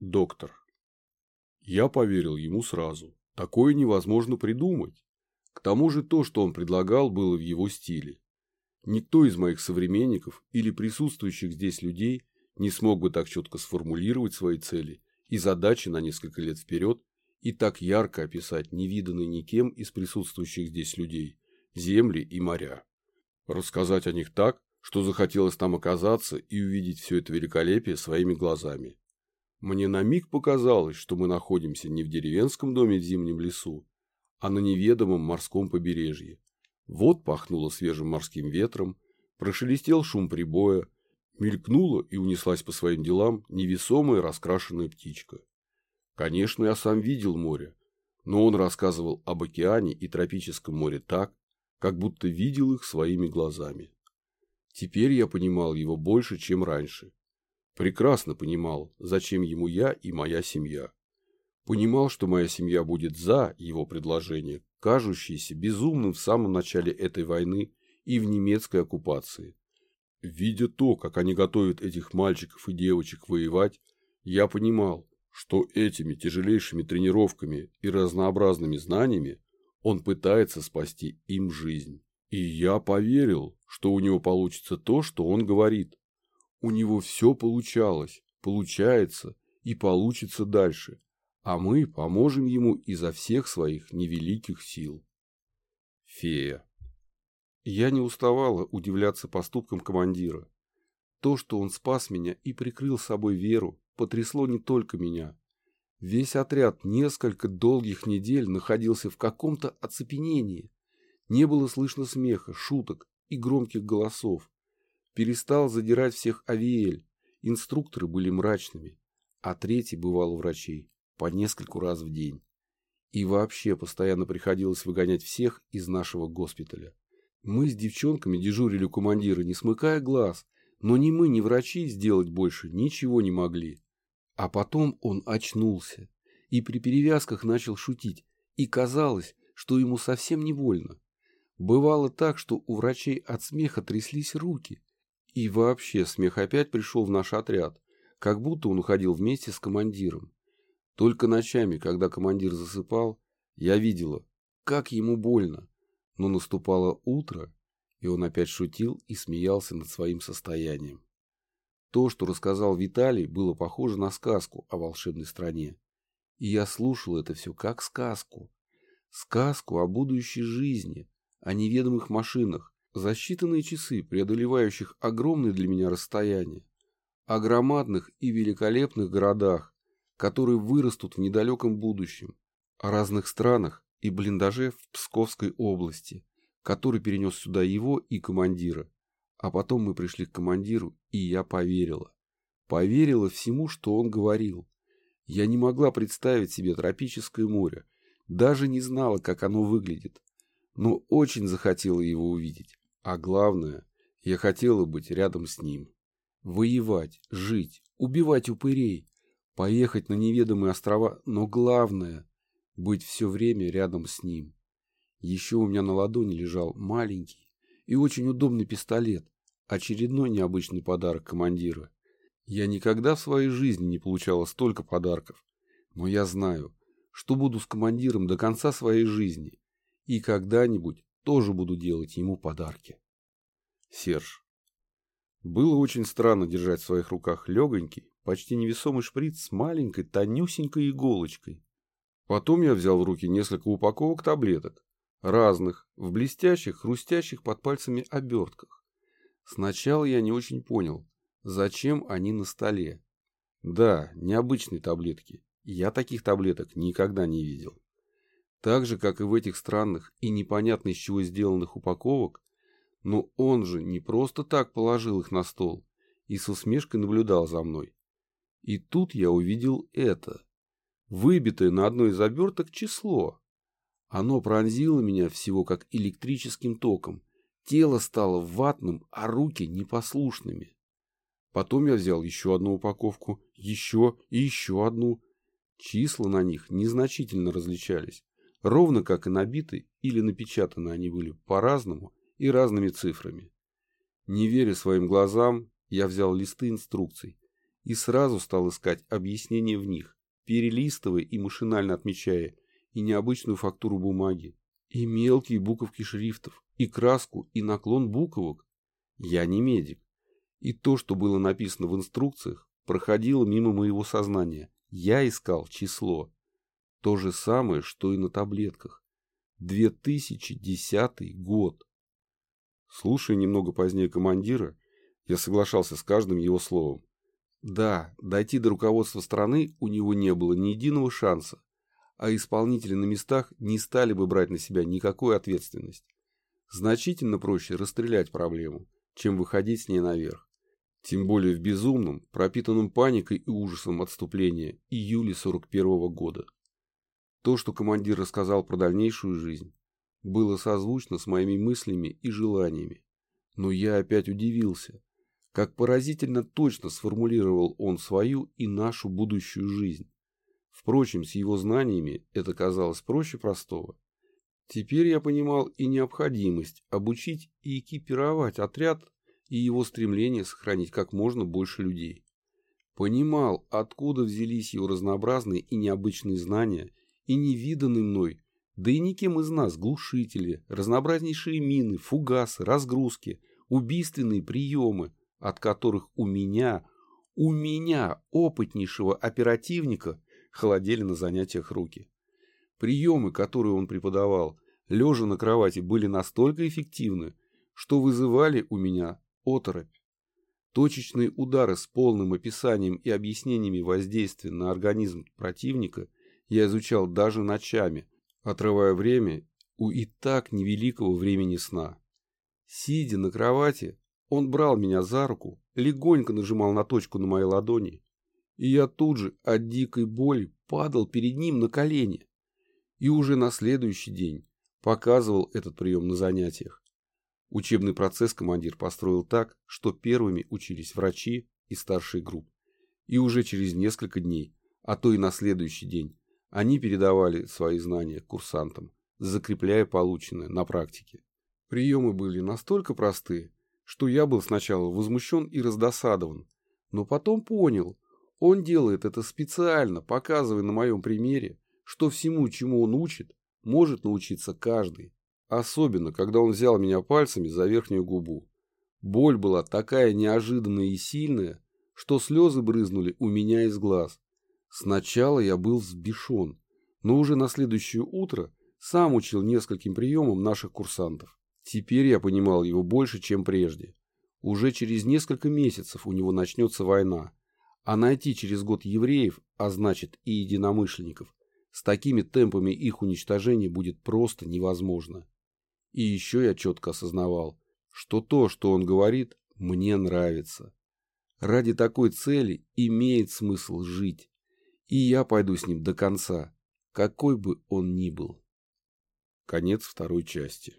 Доктор. Я поверил ему сразу. Такое невозможно придумать. К тому же то, что он предлагал, было в его стиле. Никто из моих современников или присутствующих здесь людей не смог бы так четко сформулировать свои цели и задачи на несколько лет вперед и так ярко описать невиданные никем из присутствующих здесь людей земли и моря. Рассказать о них так, что захотелось там оказаться и увидеть все это великолепие своими глазами. Мне на миг показалось, что мы находимся не в деревенском доме в зимнем лесу, а на неведомом морском побережье. Вот пахнуло свежим морским ветром, прошелестел шум прибоя, мелькнула и унеслась по своим делам невесомая раскрашенная птичка. Конечно, я сам видел море, но он рассказывал об океане и тропическом море так, как будто видел их своими глазами. Теперь я понимал его больше, чем раньше. Прекрасно понимал, зачем ему я и моя семья. Понимал, что моя семья будет за его предложение, кажущееся безумным в самом начале этой войны и в немецкой оккупации. Видя то, как они готовят этих мальчиков и девочек воевать, я понимал, что этими тяжелейшими тренировками и разнообразными знаниями он пытается спасти им жизнь. И я поверил, что у него получится то, что он говорит. У него все получалось, получается и получится дальше, а мы поможем ему изо всех своих невеликих сил. Фея. Я не уставала удивляться поступкам командира. То, что он спас меня и прикрыл собой веру, потрясло не только меня. Весь отряд несколько долгих недель находился в каком-то оцепенении. Не было слышно смеха, шуток и громких голосов перестал задирать всех Авиэль, инструкторы были мрачными, а третий бывал у врачей по нескольку раз в день. И вообще постоянно приходилось выгонять всех из нашего госпиталя. Мы с девчонками дежурили у командира, не смыкая глаз, но ни мы, ни врачи сделать больше ничего не могли. А потом он очнулся и при перевязках начал шутить, и казалось, что ему совсем не больно. Бывало так, что у врачей от смеха тряслись руки, и вообще смех опять пришел в наш отряд, как будто он уходил вместе с командиром. Только ночами, когда командир засыпал, я видела, как ему больно. Но наступало утро, и он опять шутил и смеялся над своим состоянием. То, что рассказал Виталий, было похоже на сказку о волшебной стране. И я слушал это все как сказку. Сказку о будущей жизни, о неведомых машинах, за считанные часы, преодолевающих огромные для меня расстояния, о громадных и великолепных городах, которые вырастут в недалеком будущем, о разных странах и блиндаже в Псковской области, который перенес сюда его и командира. А потом мы пришли к командиру, и я поверила. Поверила всему, что он говорил. Я не могла представить себе тропическое море, даже не знала, как оно выглядит, но очень захотела его увидеть. А главное, я хотела быть рядом с ним. Воевать, жить, убивать упырей, поехать на неведомые острова, но главное – быть все время рядом с ним. Еще у меня на ладони лежал маленький и очень удобный пистолет, очередной необычный подарок командира. Я никогда в своей жизни не получала столько подарков, но я знаю, что буду с командиром до конца своей жизни и когда-нибудь тоже буду делать ему подарки. Серж. Было очень странно держать в своих руках легонький, почти невесомый шприц с маленькой, тонюсенькой иголочкой. Потом я взял в руки несколько упаковок таблеток, разных, в блестящих, хрустящих под пальцами обертках. Сначала я не очень понял, зачем они на столе. Да, необычные таблетки. Я таких таблеток никогда не видел. Так же, как и в этих странных и непонятно из чего сделанных упаковок, но он же не просто так положил их на стол и с усмешкой наблюдал за мной. И тут я увидел это. Выбитое на одной из оберток число. Оно пронзило меня всего как электрическим током. Тело стало ватным, а руки непослушными. Потом я взял еще одну упаковку, еще и еще одну. Числа на них незначительно различались ровно как и набиты или напечатаны они были по-разному и разными цифрами. Не веря своим глазам, я взял листы инструкций и сразу стал искать объяснение в них, перелистывая и машинально отмечая и необычную фактуру бумаги, и мелкие буковки шрифтов, и краску, и наклон буквок. Я не медик. И то, что было написано в инструкциях, проходило мимо моего сознания. Я искал число. То же самое, что и на таблетках. 2010 год. Слушая немного позднее командира, я соглашался с каждым его словом. Да, дойти до руководства страны у него не было ни единого шанса, а исполнители на местах не стали бы брать на себя никакую ответственность. Значительно проще расстрелять проблему, чем выходить с ней наверх. Тем более в безумном, пропитанном паникой и ужасом отступления июля 41 -го года. То, что командир рассказал про дальнейшую жизнь, было созвучно с моими мыслями и желаниями. Но я опять удивился, как поразительно точно сформулировал он свою и нашу будущую жизнь. Впрочем, с его знаниями это казалось проще простого. Теперь я понимал и необходимость обучить и экипировать отряд и его стремление сохранить как можно больше людей. Понимал, откуда взялись его разнообразные и необычные знания и невиданный мной, да и никем из нас глушители, разнообразнейшие мины, фугасы, разгрузки, убийственные приемы, от которых у меня, у меня, опытнейшего оперативника, холодели на занятиях руки. Приемы, которые он преподавал, лежа на кровати, были настолько эффективны, что вызывали у меня оторопь. Точечные удары с полным описанием и объяснениями воздействия на организм противника я изучал даже ночами, отрывая время у и так невеликого времени сна. Сидя на кровати, он брал меня за руку, легонько нажимал на точку на моей ладони, и я тут же от дикой боли падал перед ним на колени. И уже на следующий день показывал этот прием на занятиях. Учебный процесс командир построил так, что первыми учились врачи и старшие группы. И уже через несколько дней, а то и на следующий день, они передавали свои знания курсантам, закрепляя полученное на практике. Приемы были настолько просты, что я был сначала возмущен и раздосадован, но потом понял, он делает это специально, показывая на моем примере, что всему, чему он учит, может научиться каждый. Особенно, когда он взял меня пальцами за верхнюю губу. Боль была такая неожиданная и сильная, что слезы брызнули у меня из глаз. Сначала я был взбешен, но уже на следующее утро сам учил нескольким приемам наших курсантов. Теперь я понимал его больше, чем прежде. Уже через несколько месяцев у него начнется война, а найти через год евреев, а значит и единомышленников, с такими темпами их уничтожения будет просто невозможно. И еще я четко осознавал, что то, что он говорит, мне нравится. Ради такой цели имеет смысл жить, и я пойду с ним до конца, какой бы он ни был. Конец второй части.